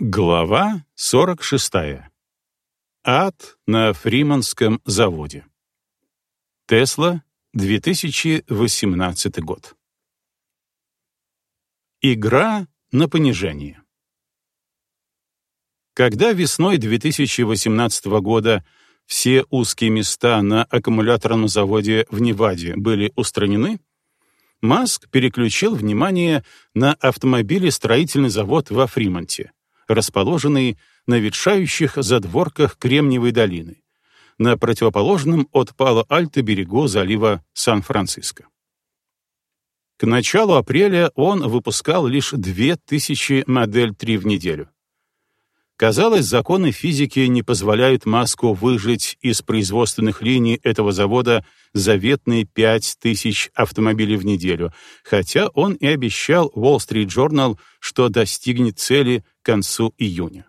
Глава 46. Ад на Фриманском заводе. Тесла, 2018 год. Игра на понижение. Когда весной 2018 года все узкие места на аккумуляторном заводе в Неваде были устранены, Маск переключил внимание на автомобилестроительный завод во Фримонте — расположенный на ветшающих задворках Кремниевой долины, на противоположном от Пало-Альто берегу залива Сан-Франциско. К началу апреля он выпускал лишь 2000 модель 3 в неделю. Казалось, законы физики не позволяют Маску выжить из производственных линий этого завода заветные 5000 автомобилей в неделю, хотя он и обещал Wall Street Journal, что достигнет цели к концу июня.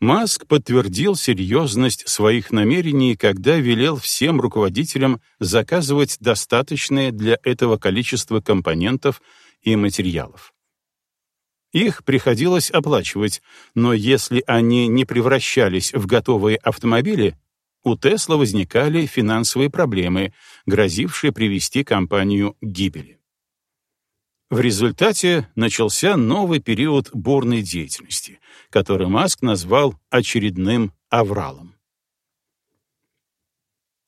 Маск подтвердил серьезность своих намерений, когда велел всем руководителям заказывать достаточное для этого количество компонентов и материалов. Их приходилось оплачивать, но если они не превращались в готовые автомобили, у Тесла возникали финансовые проблемы, грозившие привести компанию к гибели. В результате начался новый период бурной деятельности, который Маск назвал очередным авралом.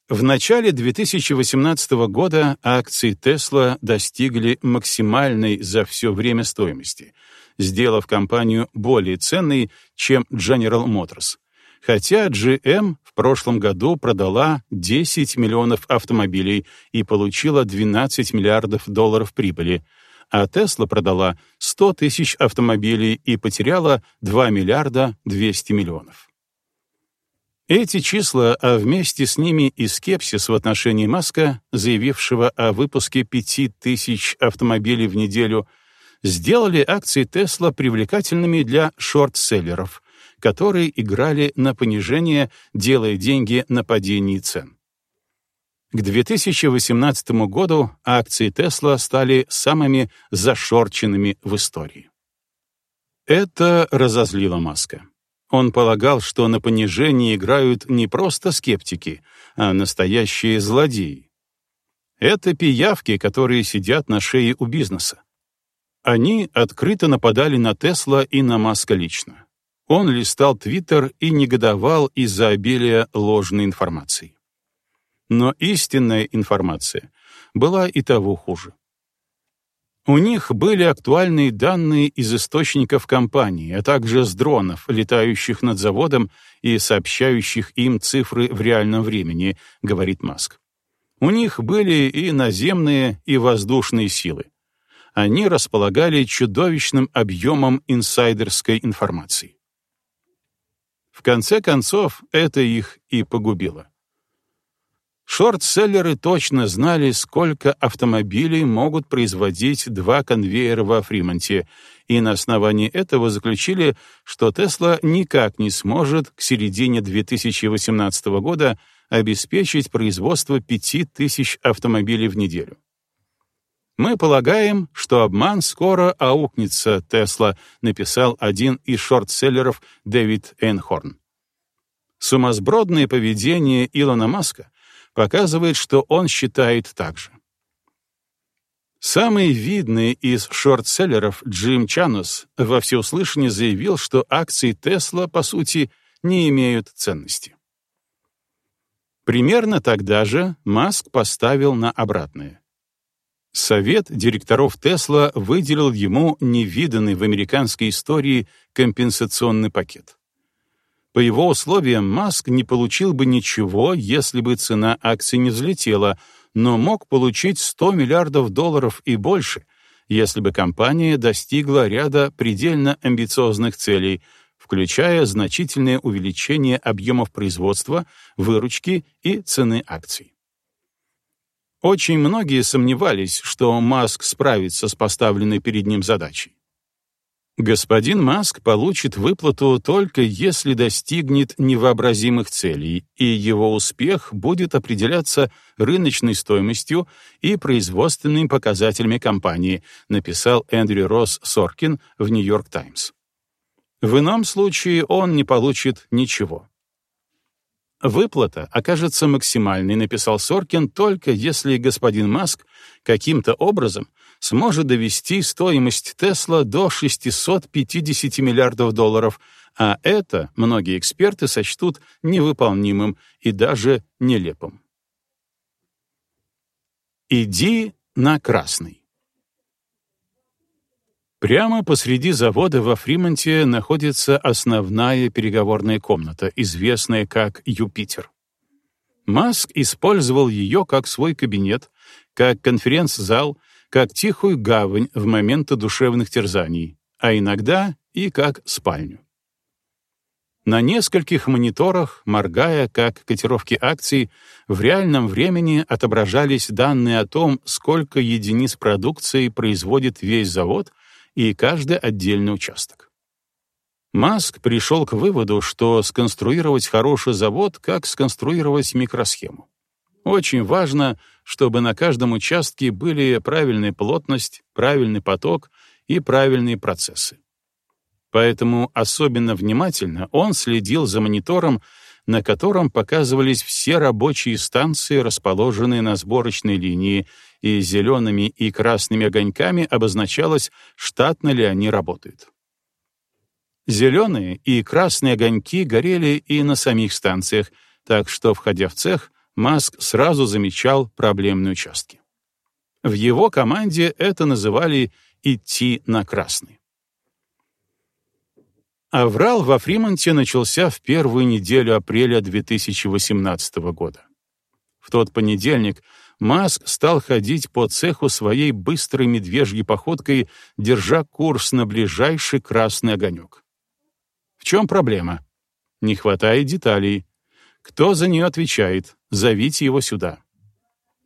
В начале 2018 года акции Tesla достигли максимальной за все время стоимости, сделав компанию более ценной, чем General Motors, хотя GM в прошлом году продала 10 миллионов автомобилей и получила 12 миллиардов долларов прибыли, а Tesla продала 100 тысяч автомобилей и потеряла 2 миллиарда 200 миллионов. Эти числа, а вместе с ними и скепсис в отношении Маска, заявившего о выпуске 5000 автомобилей в неделю, сделали акции Tesla привлекательными для шорт-селлеров, которые играли на понижение, делая деньги на падении цен. К 2018 году акции Tesla стали самыми зашорченными в истории. Это разозлило Маска. Он полагал, что на понижении играют не просто скептики, а настоящие злодеи. Это пиявки, которые сидят на шее у бизнеса. Они открыто нападали на Тесла и на Маска лично. Он листал Твиттер и негодовал из-за обилия ложной информации. Но истинная информация была и того хуже. У них были актуальные данные из источников компании, а также с дронов, летающих над заводом и сообщающих им цифры в реальном времени, говорит Маск. У них были и наземные, и воздушные силы они располагали чудовищным объемом инсайдерской информации. В конце концов, это их и погубило. Шорт-селлеры точно знали, сколько автомобилей могут производить два конвейера во Фримонте, и на основании этого заключили, что Тесла никак не сможет к середине 2018 года обеспечить производство 5000 автомобилей в неделю. Мы полагаем, что обман скоро аукнется, Тесла, написал один из шортселлеров Дэвид Эйнхорн. Сумасбродное поведение Илона Маска показывает, что он считает так же. Самый видный из шортселлеров Джим Чанус во всеуслышание заявил, что акции Тесла, по сути, не имеют ценности. Примерно тогда же Маск поставил на обратное. Совет директоров Тесла выделил ему невиданный в американской истории компенсационный пакет. По его условиям Маск не получил бы ничего, если бы цена акций не взлетела, но мог получить 100 миллиардов долларов и больше, если бы компания достигла ряда предельно амбициозных целей, включая значительное увеличение объемов производства, выручки и цены акций. Очень многие сомневались, что Маск справится с поставленной перед ним задачей. Господин Маск получит выплату только если достигнет невообразимых целей, и его успех будет определяться рыночной стоимостью и производственными показателями компании, написал Эндрю Росс Соркин в Нью-Йорк Таймс. В ином случае он не получит ничего. Выплата окажется максимальной, написал Соркин, только если господин Маск каким-то образом сможет довести стоимость Тесла до 650 миллиардов долларов, а это многие эксперты сочтут невыполнимым и даже нелепым. Иди на красный. Прямо посреди завода во Фримонте находится основная переговорная комната, известная как Юпитер. Маск использовал ее как свой кабинет, как конференц-зал, как тихую гавань в моменты душевных терзаний, а иногда и как спальню. На нескольких мониторах, моргая как котировки акций, в реальном времени отображались данные о том, сколько единиц продукции производит весь завод и каждый отдельный участок. Маск пришел к выводу, что сконструировать хороший завод, как сконструировать микросхему. Очень важно, чтобы на каждом участке были правильная плотность, правильный поток и правильные процессы. Поэтому особенно внимательно он следил за монитором, на котором показывались все рабочие станции, расположенные на сборочной линии, и зелеными и красными огоньками обозначалось, штатно ли они работают. Зеленые и красные огоньки горели и на самих станциях, так что, входя в цех, Маск сразу замечал проблемные участки. В его команде это называли «идти на красный». Аврал во Фримонте начался в первую неделю апреля 2018 года. В тот понедельник Маск стал ходить по цеху своей быстрой медвежьей походкой, держа курс на ближайший красный огонек. В чем проблема? Не хватает деталей. Кто за нее отвечает? Зовите его сюда.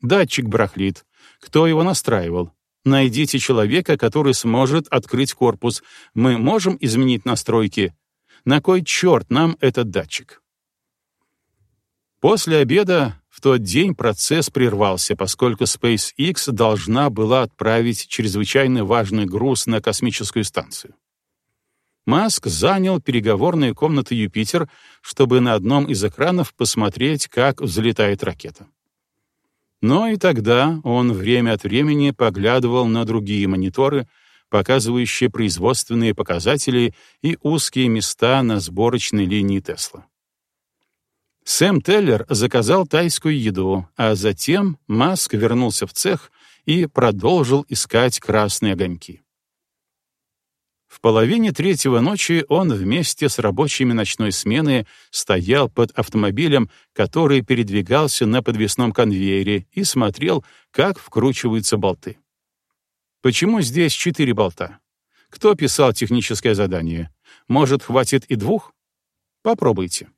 Датчик барахлит. Кто его настраивал? Найдите человека, который сможет открыть корпус. Мы можем изменить настройки. На кой черт нам этот датчик? После обеда в тот день процесс прервался, поскольку SpaceX должна была отправить чрезвычайно важный груз на космическую станцию. Маск занял переговорные комнаты Юпитер, чтобы на одном из экранов посмотреть, как взлетает ракета. Но и тогда он время от времени поглядывал на другие мониторы, показывающие производственные показатели и узкие места на сборочной линии Тесла. Сэм Теллер заказал тайскую еду, а затем Маск вернулся в цех и продолжил искать красные огоньки. В половине третьего ночи он вместе с рабочими ночной смены стоял под автомобилем, который передвигался на подвесном конвейере, и смотрел, как вкручиваются болты. Почему здесь четыре болта? Кто писал техническое задание? Может, хватит и двух? Попробуйте.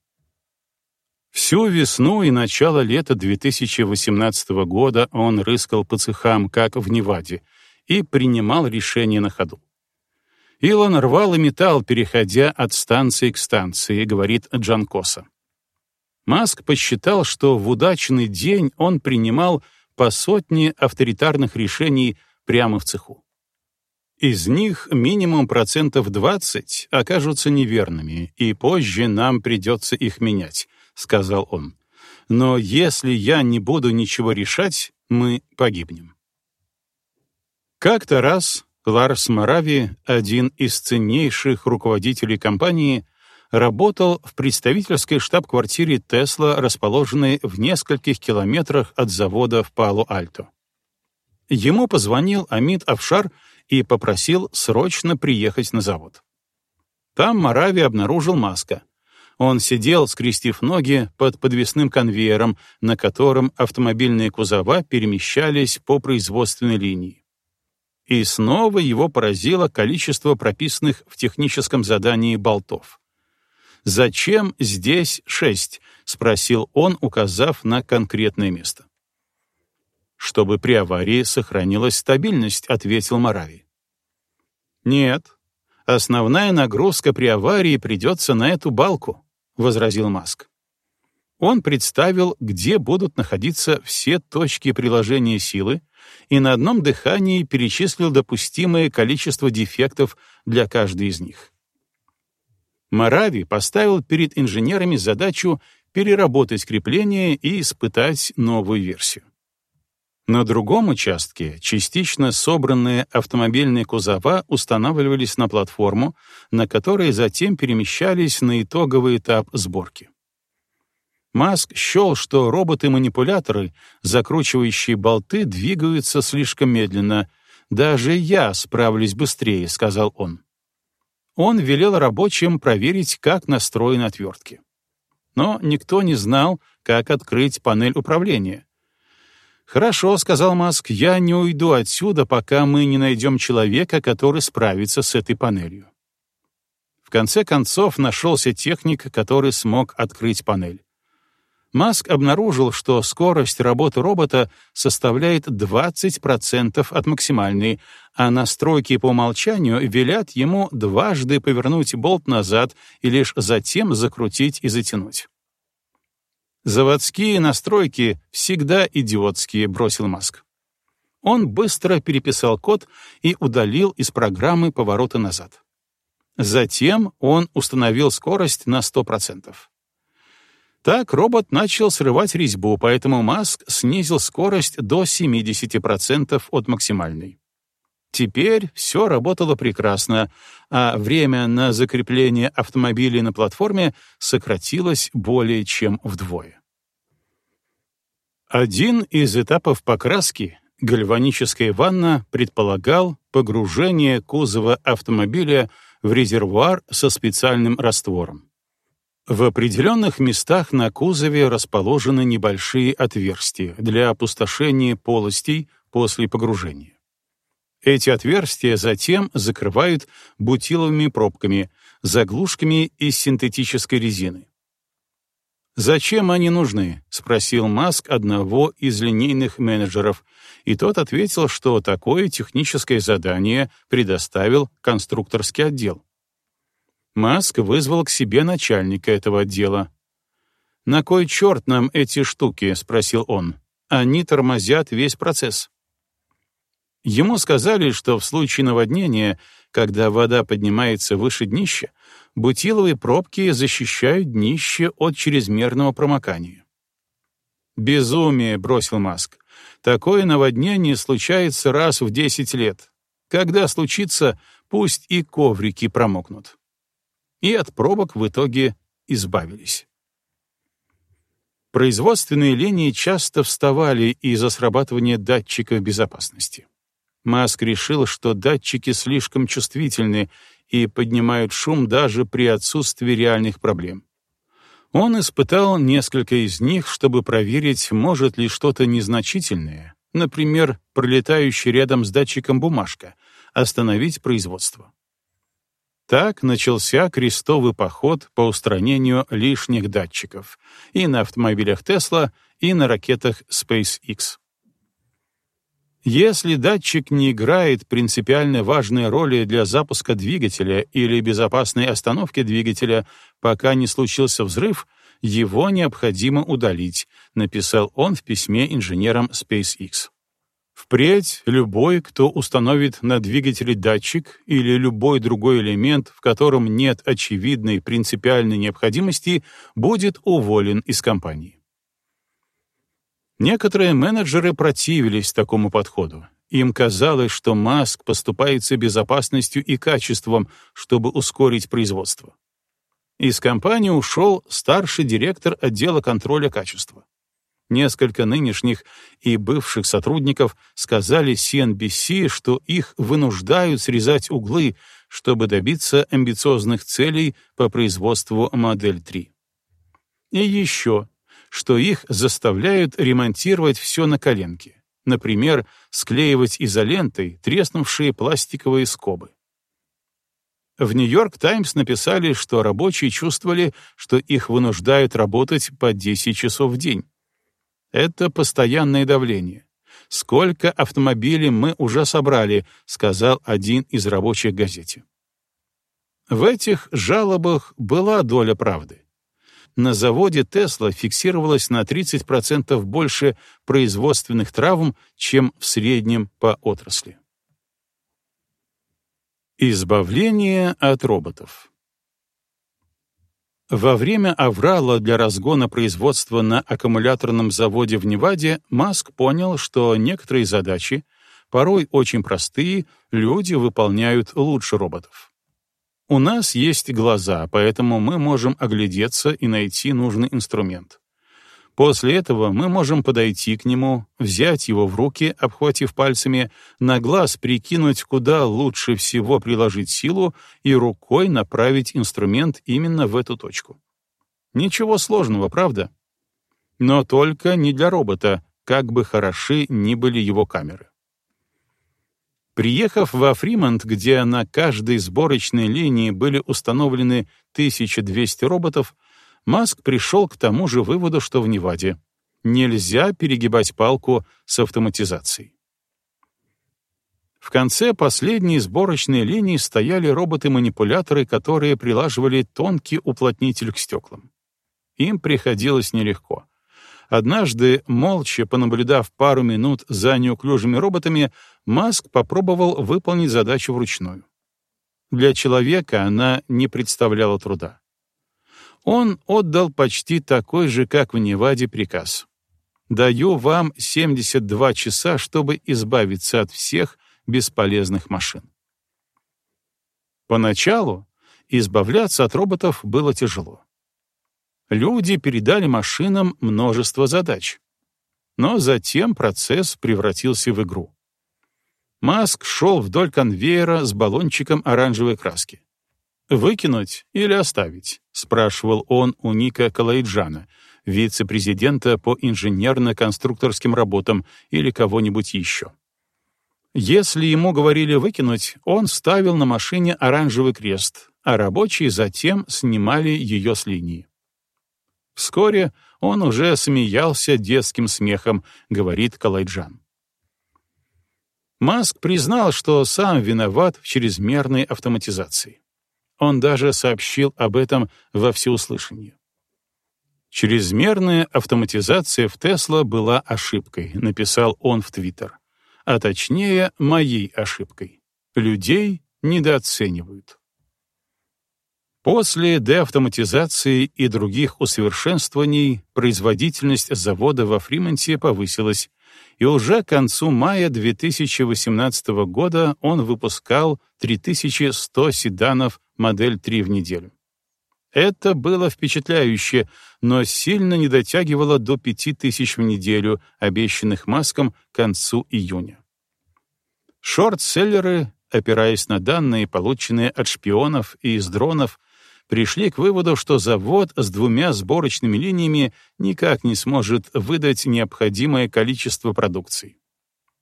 Всю весну и начало лета 2018 года он рыскал по цехам, как в Неваде, и принимал решения на ходу. Илон рвал и металл, переходя от станции к станции, говорит Джанкоса. Маск посчитал, что в удачный день он принимал по сотне авторитарных решений прямо в цеху. Из них минимум процентов 20 окажутся неверными, и позже нам придется их менять, сказал он. Но если я не буду ничего решать, мы погибнем. Как-то раз Ларс Марави, один из ценнейших руководителей компании, работал в представительской штаб-квартире Тесла, расположенной в нескольких километрах от завода в Пало-Альто. Ему позвонил Амид Афшар и попросил срочно приехать на завод. Там Марави обнаружил Маска. Он сидел, скрестив ноги, под подвесным конвейером, на котором автомобильные кузова перемещались по производственной линии. И снова его поразило количество прописанных в техническом задании болтов. «Зачем здесь шесть?» — спросил он, указав на конкретное место. «Чтобы при аварии сохранилась стабильность», — ответил Марави. «Нет, основная нагрузка при аварии придется на эту балку», — возразил Маск. Он представил, где будут находиться все точки приложения силы, и на одном дыхании перечислил допустимое количество дефектов для каждой из них. Марави поставил перед инженерами задачу переработать крепление и испытать новую версию. На другом участке частично собранные автомобильные кузова устанавливались на платформу, на которой затем перемещались на итоговый этап сборки. Маск счел, что роботы-манипуляторы, закручивающие болты, двигаются слишком медленно. «Даже я справлюсь быстрее», — сказал он. Он велел рабочим проверить, как настроены отвертки. Но никто не знал, как открыть панель управления, «Хорошо», — сказал Маск, — «я не уйду отсюда, пока мы не найдем человека, который справится с этой панелью». В конце концов нашелся техник, который смог открыть панель. Маск обнаружил, что скорость работы робота составляет 20% от максимальной, а настройки по умолчанию велят ему дважды повернуть болт назад и лишь затем закрутить и затянуть. «Заводские настройки всегда идиотские», — бросил Маск. Он быстро переписал код и удалил из программы повороты назад. Затем он установил скорость на 100%. Так робот начал срывать резьбу, поэтому Маск снизил скорость до 70% от максимальной. Теперь все работало прекрасно, а время на закрепление автомобилей на платформе сократилось более чем вдвое. Один из этапов покраски, гальваническая ванна, предполагал погружение кузова автомобиля в резервуар со специальным раствором. В определенных местах на кузове расположены небольшие отверстия для опустошения полостей после погружения. Эти отверстия затем закрывают бутиловыми пробками, заглушками из синтетической резины. «Зачем они нужны?» — спросил Маск одного из линейных менеджеров, и тот ответил, что такое техническое задание предоставил конструкторский отдел. Маск вызвал к себе начальника этого отдела. «На кой черт нам эти штуки?» — спросил он. «Они тормозят весь процесс». Ему сказали, что в случае наводнения, когда вода поднимается выше днища, бутиловые пробки защищают днище от чрезмерного промокания. «Безумие», — бросил Маск. «Такое наводнение случается раз в 10 лет. Когда случится, пусть и коврики промокнут». И от пробок в итоге избавились. Производственные линии часто вставали из-за срабатывания датчиков безопасности. Маск решил, что датчики слишком чувствительны и поднимают шум даже при отсутствии реальных проблем. Он испытал несколько из них, чтобы проверить, может ли что-то незначительное, например, пролетающий рядом с датчиком бумажка, остановить производство. Так начался крестовый поход по устранению лишних датчиков и на автомобилях Tesla, и на ракетах SpaceX. Если датчик не играет принципиально важной роли для запуска двигателя или безопасной остановки двигателя, пока не случился взрыв, его необходимо удалить, написал он в письме инженерам SpaceX. Впредь любой, кто установит на двигателе датчик или любой другой элемент, в котором нет очевидной принципиальной необходимости, будет уволен из компании. Некоторые менеджеры противились такому подходу. Им казалось, что Маск поступается безопасностью и качеством, чтобы ускорить производство. Из компании ушел старший директор отдела контроля качества. Несколько нынешних и бывших сотрудников сказали CNBC, что их вынуждают срезать углы, чтобы добиться амбициозных целей по производству модель 3. И еще что их заставляют ремонтировать все на коленке, например, склеивать изолентой треснувшие пластиковые скобы. В «Нью-Йорк Таймс» написали, что рабочие чувствовали, что их вынуждают работать по 10 часов в день. Это постоянное давление. «Сколько автомобилей мы уже собрали», — сказал один из рабочих газете. В этих жалобах была доля правды на заводе Тесла фиксировалось на 30% больше производственных травм, чем в среднем по отрасли. Избавление от роботов. Во время аврала для разгона производства на аккумуляторном заводе в Неваде Маск понял, что некоторые задачи, порой очень простые, люди выполняют лучше роботов. У нас есть глаза, поэтому мы можем оглядеться и найти нужный инструмент. После этого мы можем подойти к нему, взять его в руки, обхватив пальцами, на глаз прикинуть, куда лучше всего приложить силу и рукой направить инструмент именно в эту точку. Ничего сложного, правда? Но только не для робота, как бы хороши ни были его камеры. Приехав во Фримонт, где на каждой сборочной линии были установлены 1200 роботов, Маск пришел к тому же выводу, что в Неваде нельзя перегибать палку с автоматизацией. В конце последней сборочной линии стояли роботы-манипуляторы, которые прилаживали тонкий уплотнитель к стеклам. Им приходилось нелегко. Однажды, молча понаблюдав пару минут за неуклюжими роботами, Маск попробовал выполнить задачу вручную. Для человека она не представляла труда он отдал почти такой же, как в Неваде, приказ. «Даю вам 72 часа, чтобы избавиться от всех бесполезных машин». Поначалу избавляться от роботов было тяжело. Люди передали машинам множество задач. Но затем процесс превратился в игру. Маск шел вдоль конвейера с баллончиком оранжевой краски. «Выкинуть или оставить?» — спрашивал он у Ника Калайджана, вице-президента по инженерно-конструкторским работам или кого-нибудь еще. Если ему говорили выкинуть, он ставил на машине оранжевый крест, а рабочие затем снимали ее с линии. Вскоре он уже смеялся детским смехом, говорит Калайджан. Маск признал, что сам виноват в чрезмерной автоматизации. Он даже сообщил об этом во всеуслышание. «Чрезмерная автоматизация в Тесла была ошибкой», — написал он в Твиттер. А точнее, моей ошибкой. Людей недооценивают. После деавтоматизации и других усовершенствований производительность завода во Фримонте повысилась, и уже к концу мая 2018 года он выпускал 3100 седанов модель 3 в неделю. Это было впечатляюще, но сильно не дотягивало до 5000 в неделю, обещанных Маском к концу июня. Шорт-селлеры, опираясь на данные, полученные от шпионов и из дронов, пришли к выводу, что завод с двумя сборочными линиями никак не сможет выдать необходимое количество продукции.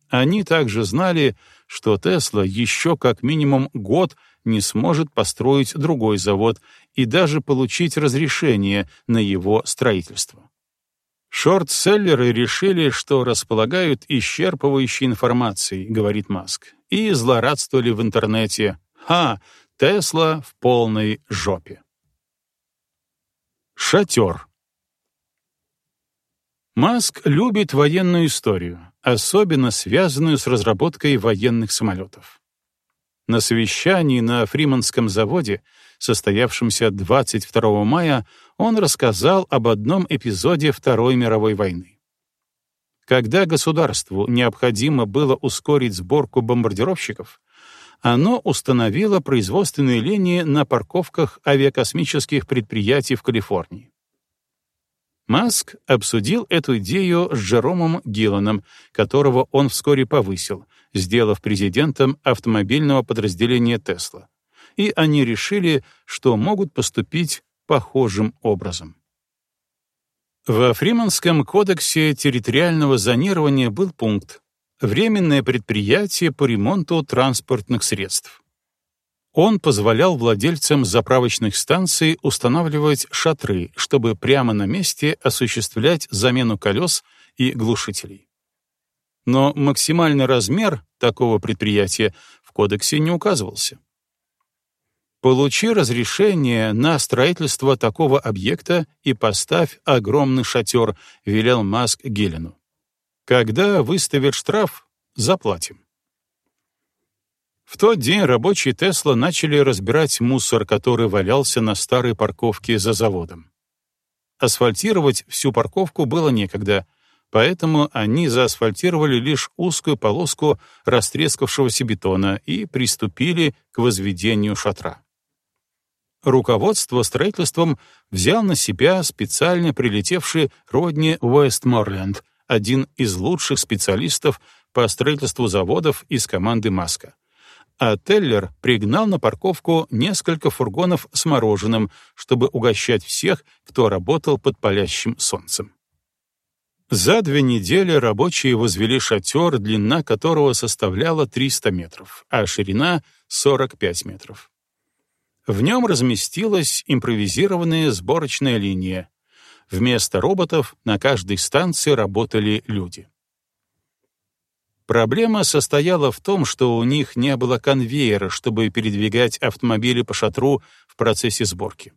Они также знали, что Тесла еще как минимум год не сможет построить другой завод и даже получить разрешение на его строительство. Шорт-селлеры решили, что располагают исчерпывающей информацией, говорит Маск, и злорадствовали в интернете. Ха, Тесла в полной жопе. Шатер. Маск любит военную историю, особенно связанную с разработкой военных самолетов. На совещании на Фриманском заводе, состоявшемся 22 мая, он рассказал об одном эпизоде Второй мировой войны. Когда государству необходимо было ускорить сборку бомбардировщиков, оно установило производственные линии на парковках авиакосмических предприятий в Калифорнии. Маск обсудил эту идею с Джеромом Гилланом, которого он вскоре повысил, сделав президентом автомобильного подразделения Тесла. И они решили, что могут поступить похожим образом. Во Фриманском кодексе территориального зонирования был пункт «Временное предприятие по ремонту транспортных средств». Он позволял владельцам заправочных станций устанавливать шатры, чтобы прямо на месте осуществлять замену колес и глушителей. Но максимальный размер такого предприятия в кодексе не указывался. Получи разрешение на строительство такого объекта и поставь огромный шатер, велел Маск Гелену. Когда выставят штраф, заплатим. В тот день рабочие Тесла начали разбирать мусор, который валялся на старой парковке за заводом. Асфальтировать всю парковку было некогда, поэтому они заасфальтировали лишь узкую полоску растрескавшегося бетона и приступили к возведению шатра. Руководство строительством взял на себя специально прилетевший Родни Уэстморленд, один из лучших специалистов по строительству заводов из команды Маска. А Теллер пригнал на парковку несколько фургонов с мороженым, чтобы угощать всех, кто работал под палящим солнцем. За две недели рабочие возвели шатер, длина которого составляла 300 метров, а ширина — 45 метров. В нем разместилась импровизированная сборочная линия. Вместо роботов на каждой станции работали люди. Проблема состояла в том, что у них не было конвейера, чтобы передвигать автомобили по шатру в процессе сборки.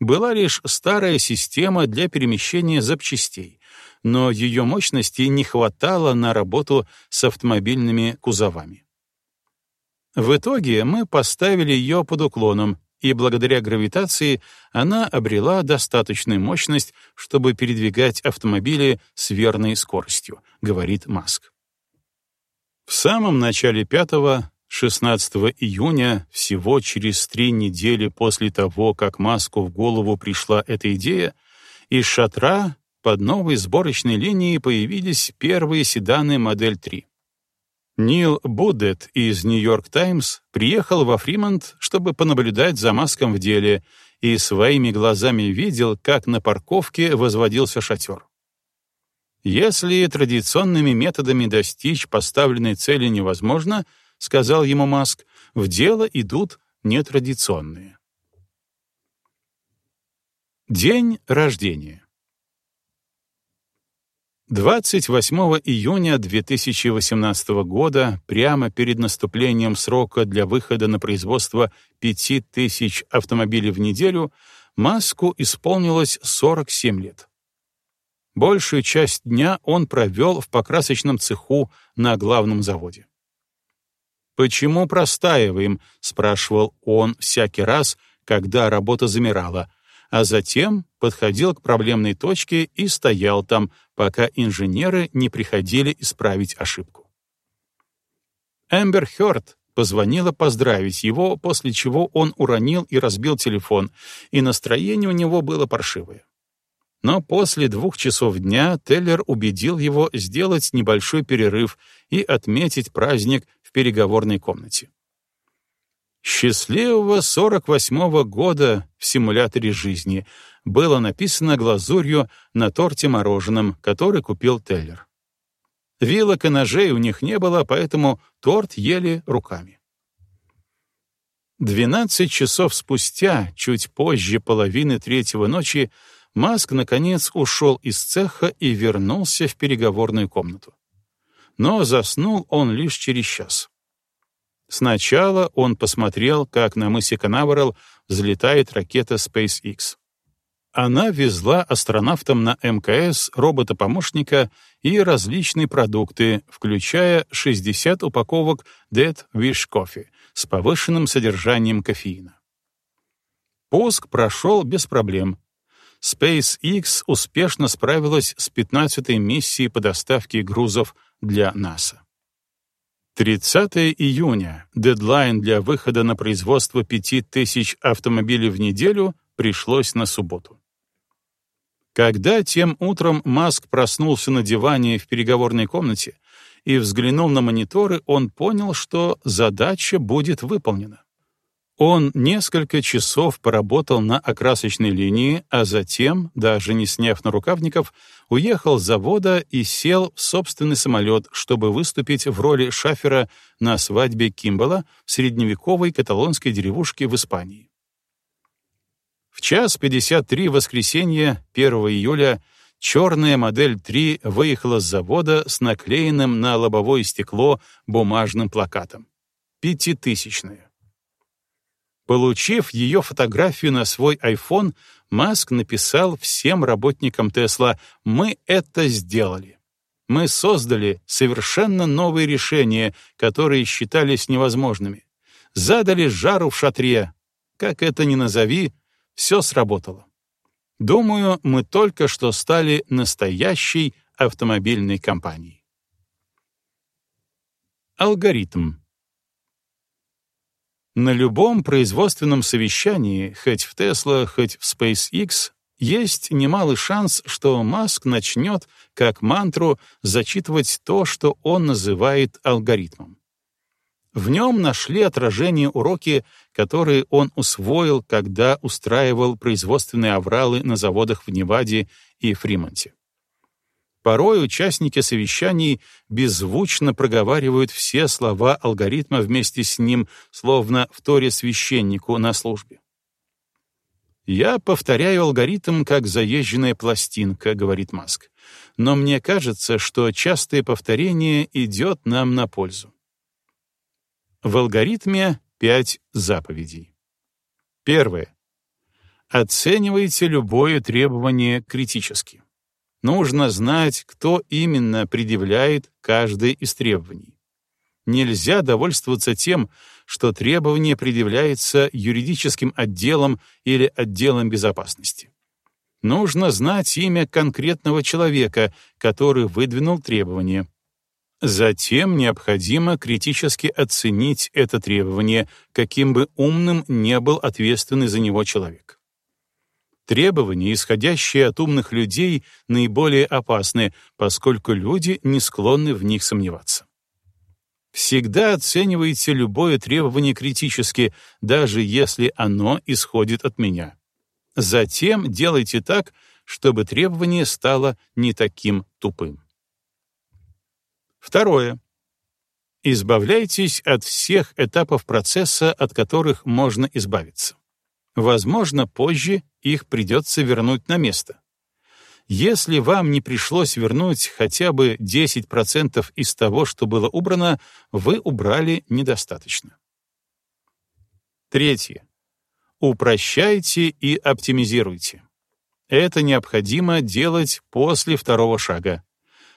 Была лишь старая система для перемещения запчастей, но ее мощности не хватало на работу с автомобильными кузовами. В итоге мы поставили ее под уклоном, и благодаря гравитации она обрела достаточную мощность, чтобы передвигать автомобили с верной скоростью, говорит Маск. В самом начале пятого, 16 июня, всего через три недели после того, как Маску в голову пришла эта идея, из шатра под новой сборочной линией появились первые седаны модель 3. Нил Будет из «Нью-Йорк Таймс» приехал во Фримонт, чтобы понаблюдать за Маском в деле, и своими глазами видел, как на парковке возводился шатер. «Если традиционными методами достичь поставленной цели невозможно, — сказал ему Маск, — в дело идут нетрадиционные. День рождения 28 июня 2018 года, прямо перед наступлением срока для выхода на производство 5000 автомобилей в неделю, Маску исполнилось 47 лет. Большую часть дня он провел в покрасочном цеху на главном заводе. «Почему простаиваем?» — спрашивал он всякий раз, когда работа замирала, а затем подходил к проблемной точке и стоял там, пока инженеры не приходили исправить ошибку. Эмбер Хёрд позвонила поздравить его, после чего он уронил и разбил телефон, и настроение у него было паршивое. Но после двух часов дня Теллер убедил его сделать небольшой перерыв и отметить праздник в переговорной комнате. «Счастливого 48-го года в симуляторе жизни» было написано глазурью на торте мороженом, который купил Теллер. Вилок и ножей у них не было, поэтому торт ели руками. Двенадцать часов спустя, чуть позже половины третьего ночи, Маск, наконец, ушел из цеха и вернулся в переговорную комнату. Но заснул он лишь через час. Сначала он посмотрел, как на мысе Канаверал взлетает ракета SpaceX. Она везла астронавтам на МКС робота-помощника и различные продукты, включая 60 упаковок Dead Wish Coffee с повышенным содержанием кофеина. Пуск прошел без проблем. SpaceX успешно справилась с 15-й миссией по доставке грузов для НАСА. 30 июня, дедлайн для выхода на производство 5000 автомобилей в неделю, пришлось на субботу. Когда тем утром Маск проснулся на диване в переговорной комнате и взглянул на мониторы, он понял, что задача будет выполнена. Он несколько часов поработал на окрасочной линии, а затем, даже не сняв на рукавников, уехал с завода и сел в собственный самолет, чтобы выступить в роли шафера на свадьбе Кимбала в средневековой каталонской деревушке в Испании. В час 53 воскресенья 1 июля черная модель 3 выехала с завода с наклеенным на лобовое стекло бумажным плакатом. Пятитысячная. Получив ее фотографию на свой iPhone, Маск написал всем работникам Тесла «Мы это сделали». Мы создали совершенно новые решения, которые считались невозможными. задали жару в шатре. Как это ни назови, все сработало. Думаю, мы только что стали настоящей автомобильной компанией. Алгоритм. На любом производственном совещании, хоть в Tesla, хоть в SpaceX, есть немалый шанс, что Маск начнет, как мантру, зачитывать то, что он называет алгоритмом. В нем нашли отражение уроки, которые он усвоил, когда устраивал производственные авралы на заводах в Неваде и Фримонте. Порой участники совещаний беззвучно проговаривают все слова алгоритма вместе с ним, словно в торе священнику на службе. «Я повторяю алгоритм как заезженная пластинка», — говорит Маск. «Но мне кажется, что частое повторение идет нам на пользу. В алгоритме пять заповедей. Первое. Оценивайте любое требование критически. Нужно знать, кто именно предъявляет каждое из требований. Нельзя довольствоваться тем, что требование предъявляется юридическим отделом или отделом безопасности. Нужно знать имя конкретного человека, который выдвинул требование. Затем необходимо критически оценить это требование, каким бы умным не был ответственный за него человек. Требования, исходящие от умных людей, наиболее опасны, поскольку люди не склонны в них сомневаться. Всегда оценивайте любое требование критически, даже если оно исходит от меня. Затем делайте так, чтобы требование стало не таким тупым. Второе. Избавляйтесь от всех этапов процесса, от которых можно избавиться. Возможно, позже их придется вернуть на место. Если вам не пришлось вернуть хотя бы 10% из того, что было убрано, вы убрали недостаточно. Третье. Упрощайте и оптимизируйте. Это необходимо делать после второго шага.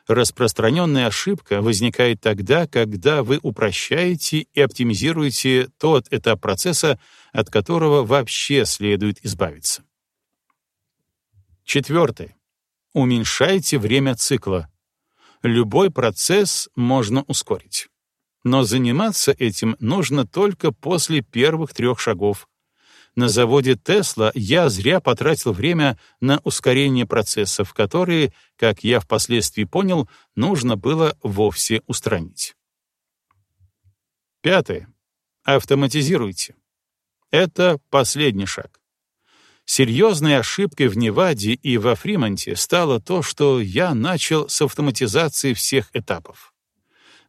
Распространенная ошибка возникает тогда, когда вы упрощаете и оптимизируете тот этап процесса, от которого вообще следует избавиться. Четвертое. Уменьшайте время цикла. Любой процесс можно ускорить. Но заниматься этим нужно только после первых трех шагов, на заводе Тесла я зря потратил время на ускорение процессов, которые, как я впоследствии понял, нужно было вовсе устранить. Пятое. Автоматизируйте. Это последний шаг. Серьезной ошибкой в Неваде и во Фримонте стало то, что я начал с автоматизации всех этапов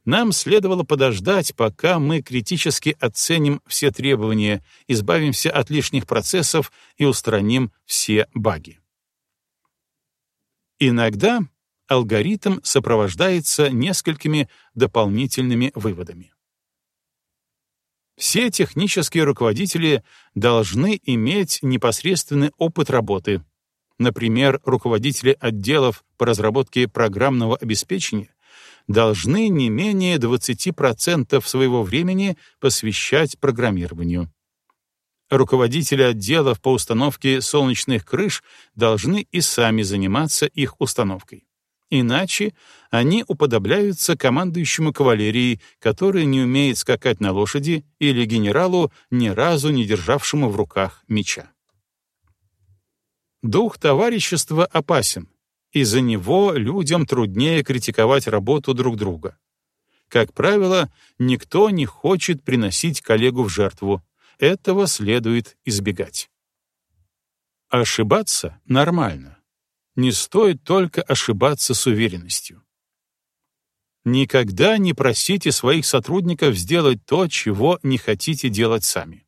нам следовало подождать, пока мы критически оценим все требования, избавимся от лишних процессов и устраним все баги. Иногда алгоритм сопровождается несколькими дополнительными выводами. Все технические руководители должны иметь непосредственный опыт работы. Например, руководители отделов по разработке программного обеспечения должны не менее 20% своего времени посвящать программированию. Руководители отделов по установке солнечных крыш должны и сами заниматься их установкой. Иначе они уподобляются командующему кавалерией, который не умеет скакать на лошади, или генералу, ни разу не державшему в руках меча. Дух товарищества опасен, из-за него людям труднее критиковать работу друг друга. Как правило, никто не хочет приносить коллегу в жертву. Этого следует избегать. Ошибаться нормально. Не стоит только ошибаться с уверенностью. Никогда не просите своих сотрудников сделать то, чего не хотите делать сами.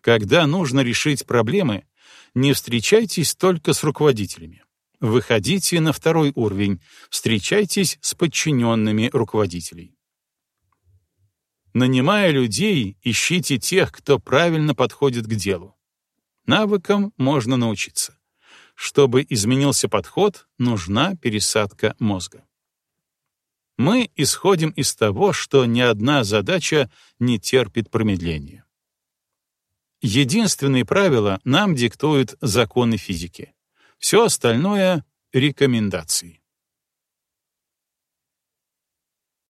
Когда нужно решить проблемы, не встречайтесь только с руководителями. Выходите на второй уровень, встречайтесь с подчиненными руководителей. Нанимая людей, ищите тех, кто правильно подходит к делу. Навыкам можно научиться. Чтобы изменился подход, нужна пересадка мозга. мы исходим из того, что ни одна задача не терпит промедления. Единственные правила нам диктуют законы физики. Все остальное — рекомендации.